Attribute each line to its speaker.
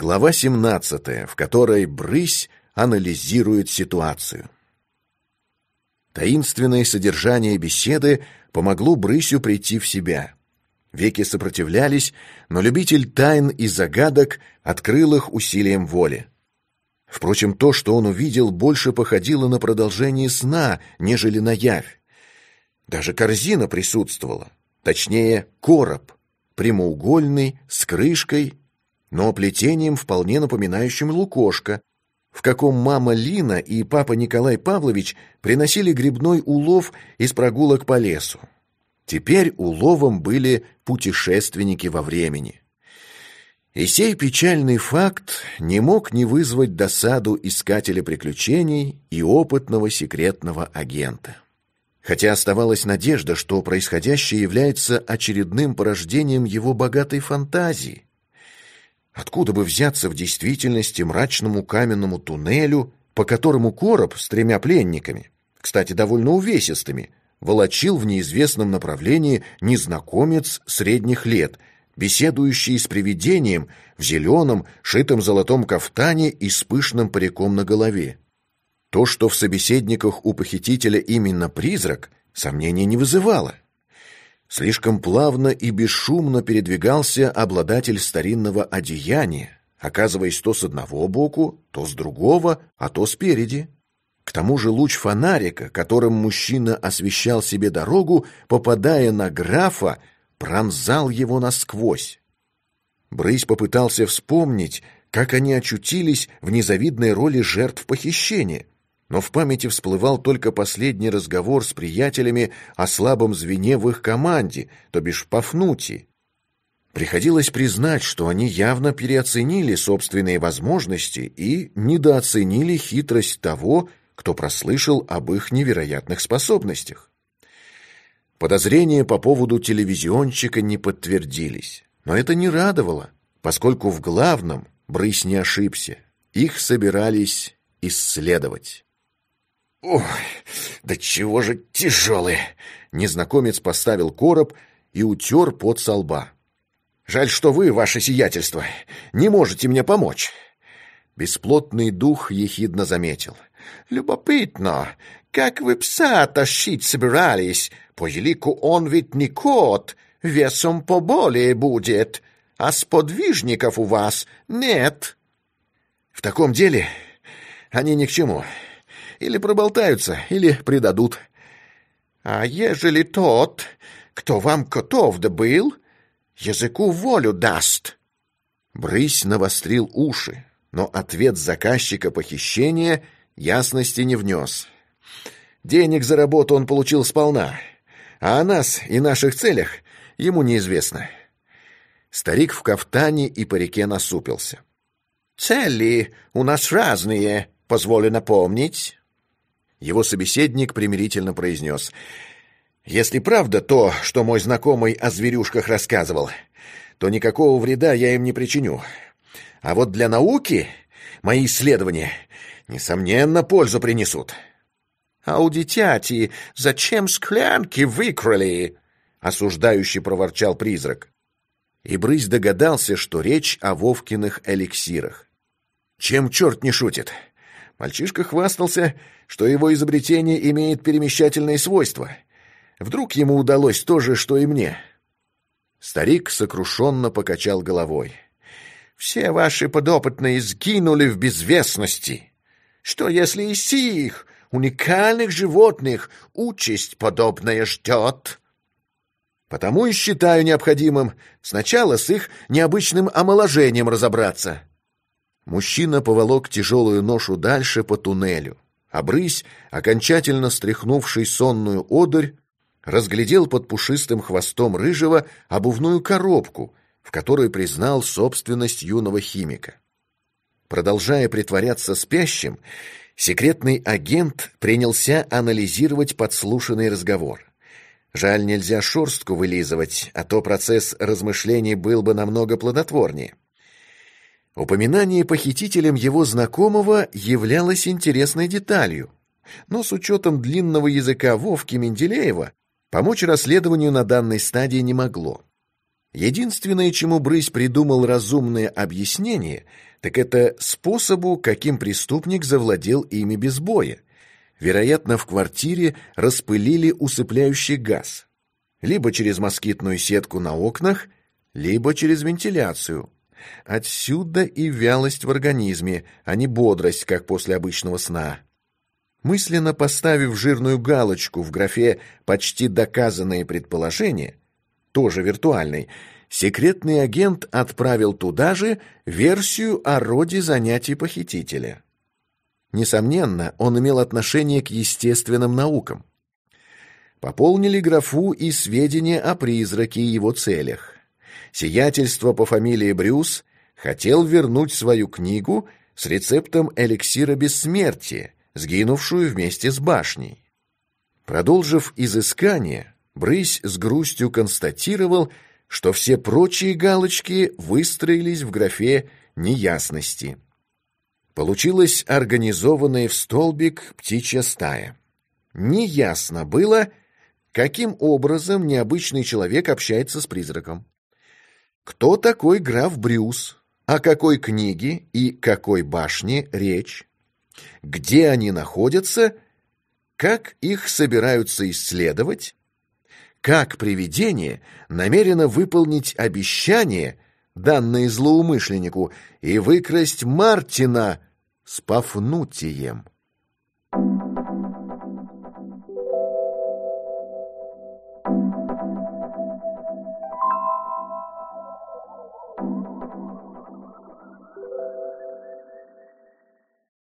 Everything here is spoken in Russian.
Speaker 1: Глава 17, в которой Брысь анализирует ситуацию. Таинственное содержание беседы помогло Брысю прийти в себя. Веки сопротивлялись, но любитель тайн и загадок открыл их усилием воли. Впрочем, то, что он увидел, больше походило на продолжение сна, нежели на явь. Даже корзина присутствовала, точнее, короб, прямоугольный, с крышкой но плетением, вполне напоминающим лукошко, в каком мама Лина и папа Николай Павлович приносили грибной улов из прогулок по лесу. Теперь уловом были путешественники во времени. И сей печальный факт не мог не вызвать досаду искателя приключений и опытного секретного агента. Хотя оставалась надежда, что происходящее является очередным порождением его богатой фантазии, Откуда бы взяться в действительности мрачному каменному туннелю, по которому короб с тремя пленниками, кстати, довольно увесистыми, волочил в неизвестном направлении незнакомец средних лет, беседующий с привидением в зеленом, шитом золотом кафтане и с пышным париком на голове. То, что в собеседниках у похитителя именно призрак, сомнений не вызывало. Слишком плавно и бесшумно передвигался обладатель старинного одеяния, оказываясь то с одного боку, то с другого, а то спереди. К тому же луч фонарика, которым мужчина освещал себе дорогу, попадая на графа, пронзал его насквозь. Брысь попытался вспомнить, как они очутились в незавидной роли жертв похищения — но в памяти всплывал только последний разговор с приятелями о слабом звене в их команде, то бишь Пафнутии. Приходилось признать, что они явно переоценили собственные возможности и недооценили хитрость того, кто прослышал об их невероятных способностях. Подозрения по поводу телевизионщика не подтвердились, но это не радовало, поскольку в главном Брысь не ошибся. Их собирались исследовать. «Ой, да чего же тяжелые!» Незнакомец поставил короб и утер пот со лба. «Жаль, что вы, ваше сиятельство, не можете мне помочь!» Бесплотный дух ехидно заметил. «Любопытно, как вы пса тащить собирались? По елику он ведь не кот, весом поболее будет, а сподвижников у вас нет». «В таком деле они ни к чему». Или проболтаются, или предадут. А ежели тот, кто вам котов добыл, языку волю даст?» Брысь навострил уши, но ответ заказчика похищения ясности не внес. Денег за работу он получил сполна, а о нас и наших целях ему неизвестно. Старик в кафтане и парике насупился. «Цели у нас разные, позволю напомнить. Его собеседник примирительно произнес. «Если правда то, что мой знакомый о зверюшках рассказывал, то никакого вреда я им не причиню. А вот для науки мои исследования, несомненно, пользу принесут». «А у дитяти зачем склянки выкрали?» — осуждающий проворчал призрак. И Брысь догадался, что речь о Вовкиных эликсирах. «Чем черт не шутит?» Мальчишка хвастался, что его изобретение имеет перемещательные свойства. Вдруг ему удалось то же, что и мне. Старик сокрушенно покачал головой. «Все ваши подопытные сгинули в безвестности. Что, если и сих, уникальных животных, участь подобная ждет?» «Потому и считаю необходимым сначала с их необычным омоложением разобраться». Мужчина поволок тяжелую ношу дальше по туннелю. А брысь, окончательно стряхнувший сонную одырь, разглядел под пушистым хвостом рыжего обувную коробку, в которой признал собственность юного химика. Продолжая притворяться спящим, секретный агент принялся анализировать подслушанный разговор. Жаль, нельзя шорстку вылизывать, а то процесс размышлений был бы намного плодотворнее. Упоминание похитителем его знакомого являлось интересной деталью, но с учетом длинного языка Вовки Менделеева помочь расследованию на данной стадии не могло. Единственное, чему Брысь придумал разумное объяснение, так это способу, каким преступник завладел ими без боя. Вероятно, в квартире распылили усыпляющий газ. Либо через москитную сетку на окнах, либо через вентиляцию. Отсюда и вялость в организме, а не бодрость, как после обычного сна. Мысленно поставив жирную галочку в графе «почти доказанные предположения», тоже виртуальной, секретный агент отправил туда же версию о роде занятий похитителя. Несомненно, он имел отношение к естественным наукам. Пополнили графу и сведения о призраке и его целях. Сиятельство по фамилии Брюс хотел вернуть свою книгу с рецептом эликсира бессмертия, сгинувшую вместе с башней. Продолжив изыскание, Брысь с грустью констатировал, что все прочие галочки выстроились в графе неясности. Получилась организованная в столбик птичья стая. Неясно было, каким образом необычный человек общается с призраком. Кто такой граф Брюс? О какой книге и какой башне речь? Где они находятся? Как их собираются исследовать? Как привидение намерено выполнить обещание, данное злоумышленнику, и выкрасть Мартина с Пафнутием?